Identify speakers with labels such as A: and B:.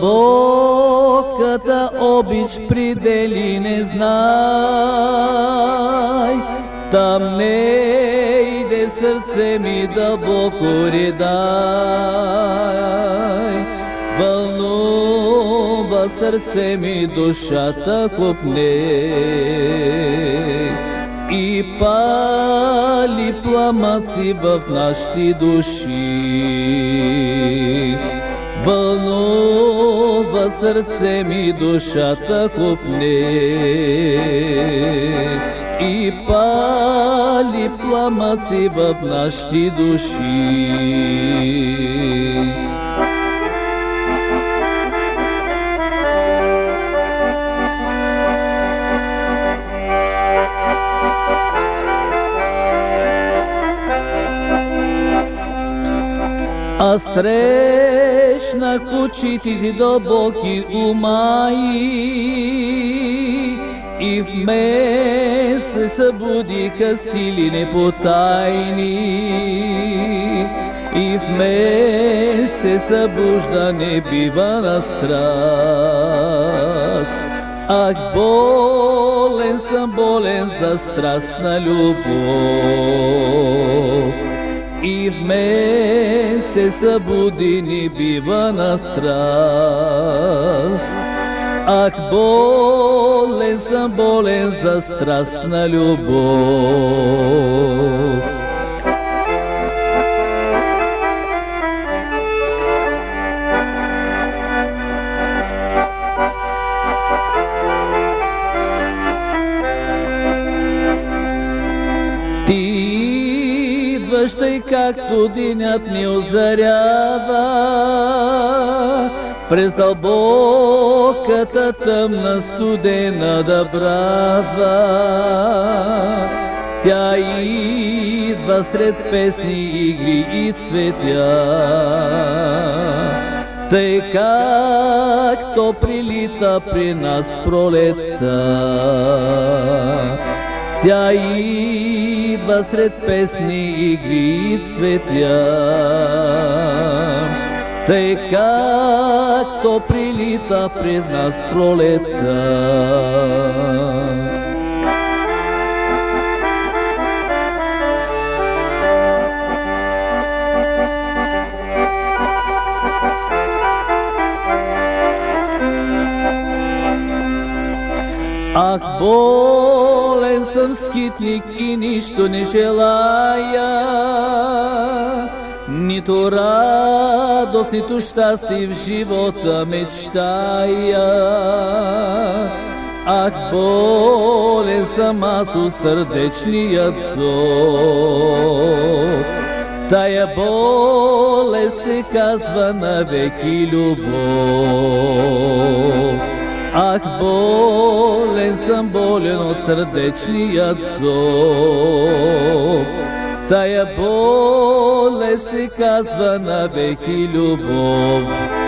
A: Божката обич предели не знай. Там не иде сърце ми дълбоко ридай. Вълнува сърце ми душата купне и пали пламъци в нашите души. Вълнува сърце ми душата купне и пали пламъци в нашите души. Аз очите ти дълбоки умаи и в мен се събудиха сили непотайни. И в мен се събужда небивана страст. Ах, болен съм, болен за страстна любов. И в мен се събуди ни бива на страст. Ах, болен съм, болен за страстна любов. Тъй както денят ни озарява през дълбоката тъмна студена дъбрава. Тя идва сред песни, игри и цветя. Тъй както прилита при нас пролета. Тя идва сред песни, игри и цветя. Тъй както прилита пред нас пролета. Ах, болен съм скитник и нищо не желая, нито радост, нито щастие в живота мечтая. Ах, болен съм аз от сърдечният зов. Тая болест се казва навеки любов. Ах, болен съм, болен от сърдечният зов. Тая болест се казва навеки любов.